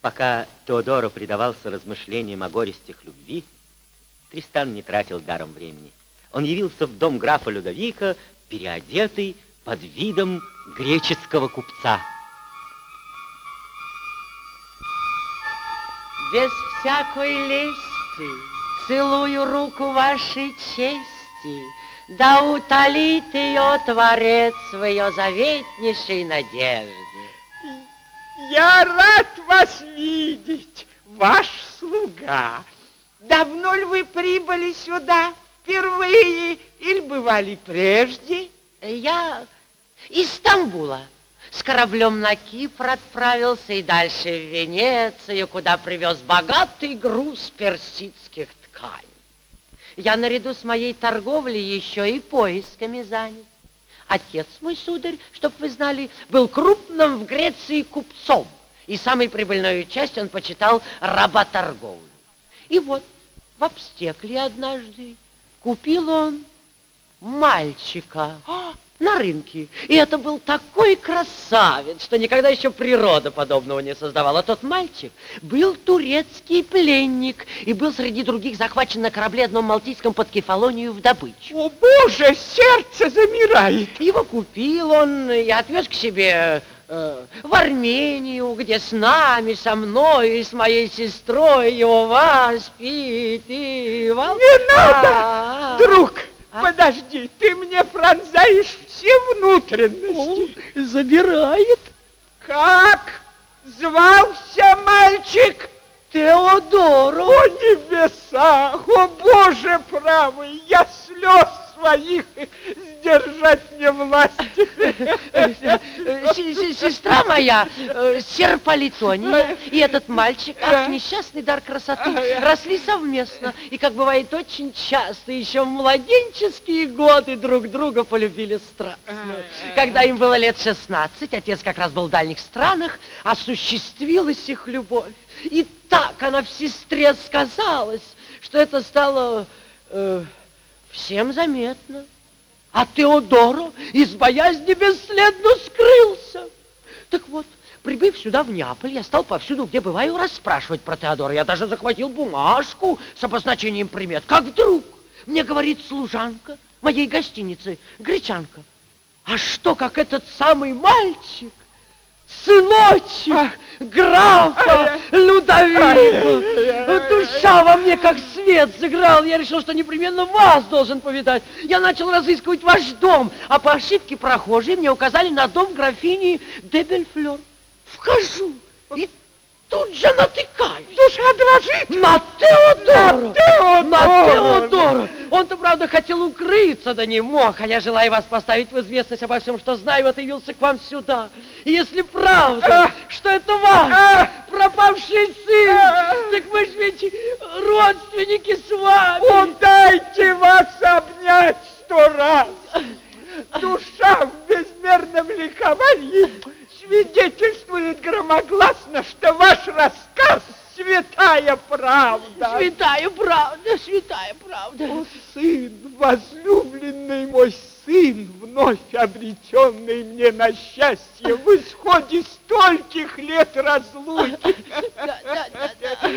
Пока Теодоро предавался размышлениям о горестях любви, Тристан не тратил даром времени. Он явился в дом графа Людовика, переодетый под видом греческого купца. Без всякой лести целую руку вашей чести, да утолит ее Творец в ее заветнейшей надежде. Я рад ваш слуга. Давно ли вы прибыли сюда? Впервые или бывали прежде? Я из Стамбула с кораблем на Кипр отправился и дальше в Венецию, куда привез богатый груз персидских тканей. Я наряду с моей торговлей еще и поисками занят. Отец мой, сударь, чтоб вы знали, был крупным в Греции купцом, и самой прибыльной часть он почитал работорговлю. И вот в Обстекле однажды купил он мальчика на рынке. И это был такой красавец, что никогда еще природа подобного не создавала. Тот мальчик был турецкий пленник и был среди других захвачен на корабле одном малтийском под Кефалонию в добычу. О, боже, сердце замирает. Его купил он и отвез к себе в Армению, где с нами, со мной и с моей сестрой его воспитывал. Не надо, друг! А? Подожди, ты мне пронзаешь все внутренности. О, забирает. Как звался мальчик? Теодору. О, небеса! О, Боже правый! Я слез своих моя, э, Серполитония, и этот мальчик, ах, несчастный дар красоты, росли совместно. И, как бывает очень часто, еще в младенческие годы друг друга полюбили страстно. Когда им было лет 16, отец как раз был в дальних странах, осуществилась их любовь. И так она в сестре сказалась, что это стало... Э, всем заметно. А Теодоро из боязни бесследно скрылся. Так вот, прибыв сюда, в Неаполь, я стал повсюду, где бываю, расспрашивать про Теодора. Я даже захватил бумажку с обозначением примет. Как вдруг мне говорит служанка моей гостиницы, гречанка. А что, как этот самый мальчик сыночек а, графа Людовика. Душа во мне как свет сыграл. Я решил, что непременно вас должен повидать. Я начал разыскивать ваш дом, а по ошибке прохожие мне указали на дом графини Дебельфлер. Вхожу, и тут же натыкаюсь. Душа дрожит. На Теодора. На Теодора. На Теодора. Он-то, правда, хотел укрыться, да не мог. А я желаю вас поставить в известность обо всем, что знаю, вот явился к вам сюда. И если правда, что это ваш пропавший сын, так мы же ведь родственники с вами. Удайте вас обнять сто раз. Душа в безмерном ликовании свидетельствует громогласно, что ваш рассказ святая правда. Святая правда, святая правда. О, сын, возлюбленный мой сын, вновь обретенный мне на счастье в исходе стольких лет разлуки. Да, да, да, да.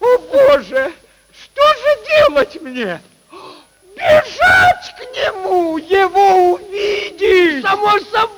О, Боже, что же делать мне? Бежать к нему, его увидеть! Само собой!